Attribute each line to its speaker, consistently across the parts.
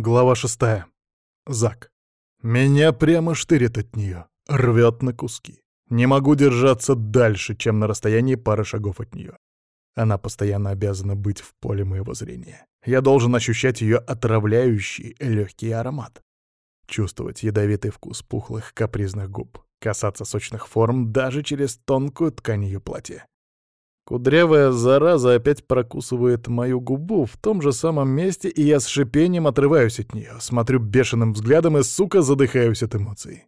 Speaker 1: Глава шестая. Зак. Меня прямо штырит от нее, рвет на куски. Не могу держаться дальше, чем на расстоянии пары шагов от нее. Она постоянно обязана быть в поле моего зрения. Я должен ощущать ее отравляющий легкий аромат. Чувствовать ядовитый вкус пухлых капризных губ. Касаться сочных форм даже через тонкую ткань ее платья. Кудрявая зараза опять прокусывает мою губу в том же самом месте, и я с шипением отрываюсь от нее, смотрю бешеным взглядом и, сука, задыхаюсь от эмоций.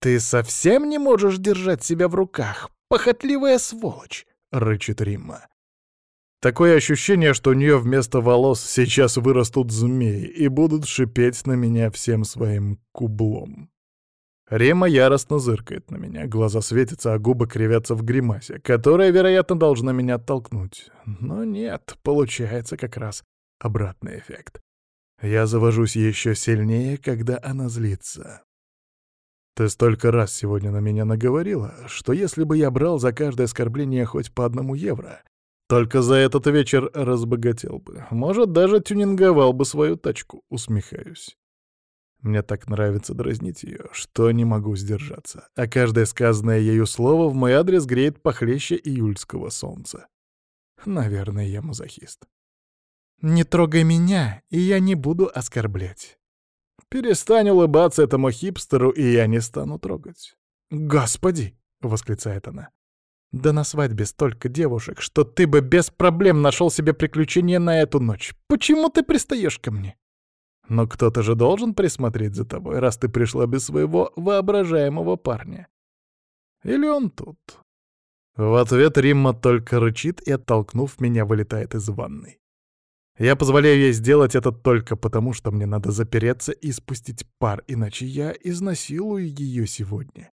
Speaker 1: «Ты совсем не можешь держать себя в руках, похотливая сволочь!» — рычит Римма. Такое ощущение, что у нее вместо волос сейчас вырастут змеи и будут шипеть на меня всем своим кублом. Рема яростно зыркает на меня, глаза светятся, а губы кривятся в гримасе, которая, вероятно, должна меня оттолкнуть. Но нет, получается как раз обратный эффект. Я завожусь еще сильнее, когда она злится. Ты столько раз сегодня на меня наговорила, что если бы я брал за каждое оскорбление хоть по одному евро, только за этот вечер разбогател бы. Может, даже тюнинговал бы свою тачку, усмехаюсь. Мне так нравится дразнить ее, что не могу сдержаться, а каждое сказанное ею слово в мой адрес греет похлеще июльского солнца. Наверное, я мазохист. «Не трогай меня, и я не буду оскорблять». «Перестань улыбаться этому хипстеру, и я не стану трогать». «Господи!» — восклицает она. «Да на свадьбе столько девушек, что ты бы без проблем нашел себе приключения на эту ночь. Почему ты пристаешь ко мне?» Но кто-то же должен присмотреть за тобой, раз ты пришла без своего воображаемого парня. Или он тут?» В ответ Римма только рычит и, оттолкнув меня, вылетает из ванной. Я позволяю ей сделать это только потому, что мне надо запереться и спустить пар, иначе я изнасилую ее сегодня.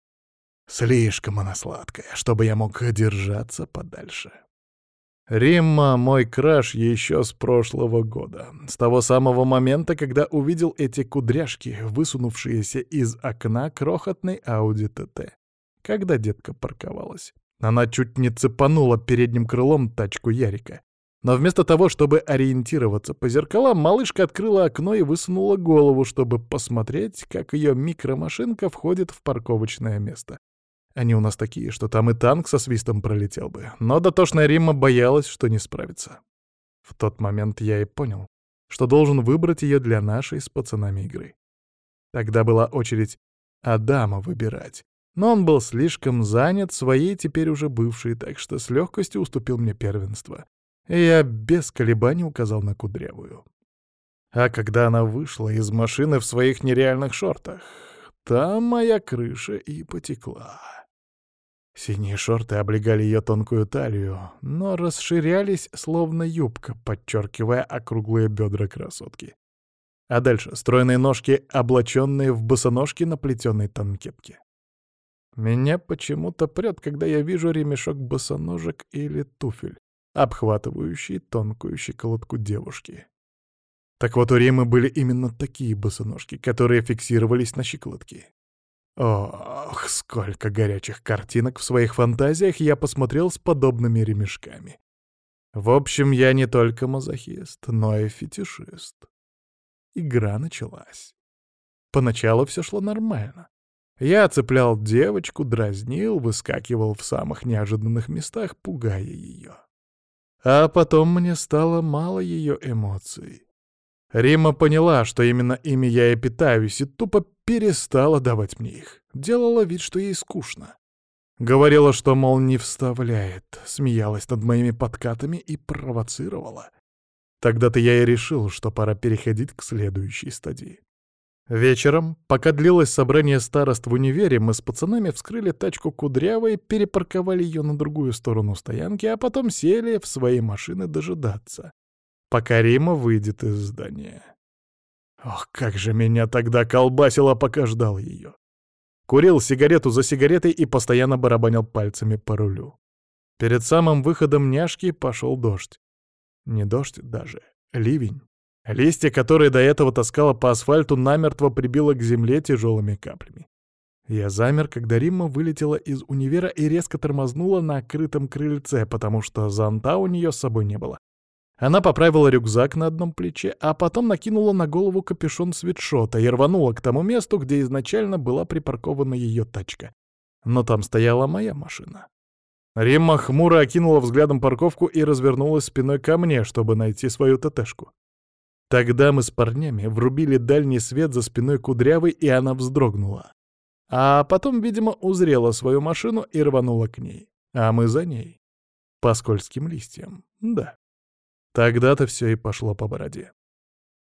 Speaker 1: Слишком она сладкая, чтобы я мог держаться подальше. Римма — мой краш еще с прошлого года, с того самого момента, когда увидел эти кудряшки, высунувшиеся из окна крохотной Ауди ТТ, когда детка парковалась. Она чуть не цепанула передним крылом тачку Ярика. Но вместо того, чтобы ориентироваться по зеркалам, малышка открыла окно и высунула голову, чтобы посмотреть, как ее микромашинка входит в парковочное место. Они у нас такие, что там и танк со свистом пролетел бы. Но дотошная Римма боялась, что не справится. В тот момент я и понял, что должен выбрать ее для нашей с пацанами игры. Тогда была очередь Адама выбирать. Но он был слишком занят своей теперь уже бывшей, так что с легкостью уступил мне первенство. И я без колебаний указал на кудрявую. А когда она вышла из машины в своих нереальных шортах, там моя крыша и потекла. Синие шорты облегали ее тонкую талию, но расширялись, словно юбка, подчеркивая округлые бедра красотки. А дальше стройные ножки, облаченные в босоножки на плетеной танкетке. Меня почему-то прет, когда я вижу ремешок босоножек или туфель, обхватывающий тонкую щеколотку девушки. Так вот, у Римы были именно такие босоножки, которые фиксировались на щеколотке. Ох, сколько горячих картинок в своих фантазиях я посмотрел с подобными ремешками. В общем, я не только мазохист, но и фетишист. Игра началась. Поначалу все шло нормально. Я цеплял девочку, дразнил, выскакивал в самых неожиданных местах, пугая ее. А потом мне стало мало ее эмоций. Рима поняла, что именно ими я и питаюсь, и тупо перестала давать мне их. Делала вид, что ей скучно. Говорила, что, мол, не вставляет, смеялась над моими подкатами и провоцировала. Тогда-то я и решил, что пора переходить к следующей стадии. Вечером, пока длилось собрание старост в универе, мы с пацанами вскрыли тачку Кудрявой, перепарковали ее на другую сторону стоянки, а потом сели в свои машины дожидаться пока Рима выйдет из здания. Ох, как же меня тогда колбасило, пока ждал ее. Курил сигарету за сигаретой и постоянно барабанил пальцами по рулю. Перед самым выходом няшки пошел дождь. Не дождь даже, ливень. Листья, которые до этого таскала по асфальту, намертво прибило к земле тяжелыми каплями. Я замер, когда Римма вылетела из универа и резко тормознула на открытом крыльце, потому что зонта у нее с собой не было. Она поправила рюкзак на одном плече, а потом накинула на голову капюшон свитшота и рванула к тому месту, где изначально была припаркована ее тачка. Но там стояла моя машина. Римма хмуро окинула взглядом парковку и развернулась спиной ко мне, чтобы найти свою ТТшку. Тогда мы с парнями врубили дальний свет за спиной кудрявой, и она вздрогнула. А потом, видимо, узрела свою машину и рванула к ней. А мы за ней. По скользким листьям, да. Тогда-то все и пошло по бороде.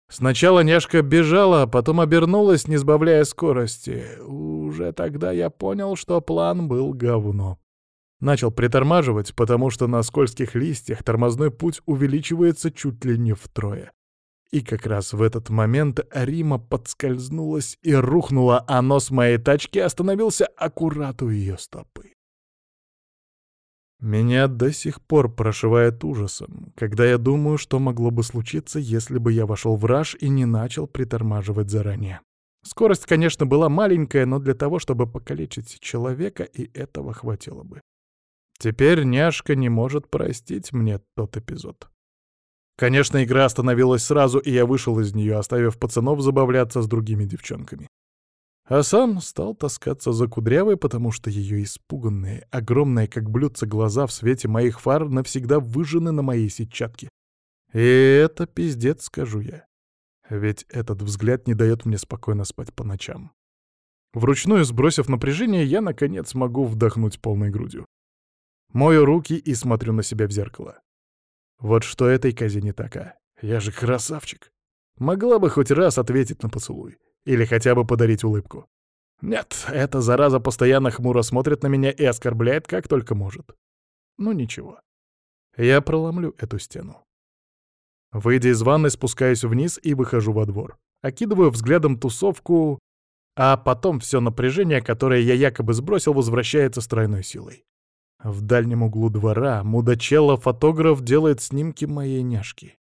Speaker 1: Сначала няшка бежала, а потом обернулась, не сбавляя скорости. Уже тогда я понял, что план был говно. Начал притормаживать, потому что на скользких листьях тормозной путь увеличивается чуть ли не втрое. И как раз в этот момент Рима подскользнулась и рухнула, а нос моей тачки остановился аккурат у ее стопы. Меня до сих пор прошивает ужасом, когда я думаю, что могло бы случиться, если бы я вошел в раж и не начал притормаживать заранее. Скорость, конечно, была маленькая, но для того, чтобы покалечить человека, и этого хватило бы. Теперь няшка не может простить мне тот эпизод. Конечно, игра остановилась сразу, и я вышел из нее, оставив пацанов забавляться с другими девчонками. А сам стал таскаться за кудрявой, потому что ее испуганные, огромные, как блюдца, глаза в свете моих фар навсегда выжжены на моей сетчатке. И это пиздец, скажу я. Ведь этот взгляд не дает мне спокойно спать по ночам. Вручную сбросив напряжение, я, наконец, могу вдохнуть полной грудью. Мою руки и смотрю на себя в зеркало. Вот что этой козе не така. Я же красавчик. Могла бы хоть раз ответить на поцелуй. Или хотя бы подарить улыбку. Нет, эта зараза постоянно хмуро смотрит на меня и оскорбляет как только может. Ну ничего. Я проломлю эту стену. Выйдя из ванны, спускаюсь вниз и выхожу во двор. Окидываю взглядом тусовку, а потом все напряжение, которое я якобы сбросил, возвращается с тройной силой. В дальнем углу двора мудачелло-фотограф делает снимки моей няшки.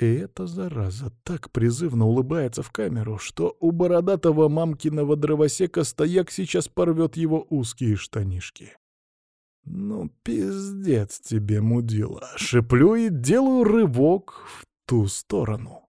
Speaker 1: И эта зараза так призывно улыбается в камеру, что у бородатого мамкиного дровосека стояк сейчас порвет его узкие штанишки. Ну, пиздец тебе, мудила. Шиплю и делаю рывок в ту сторону.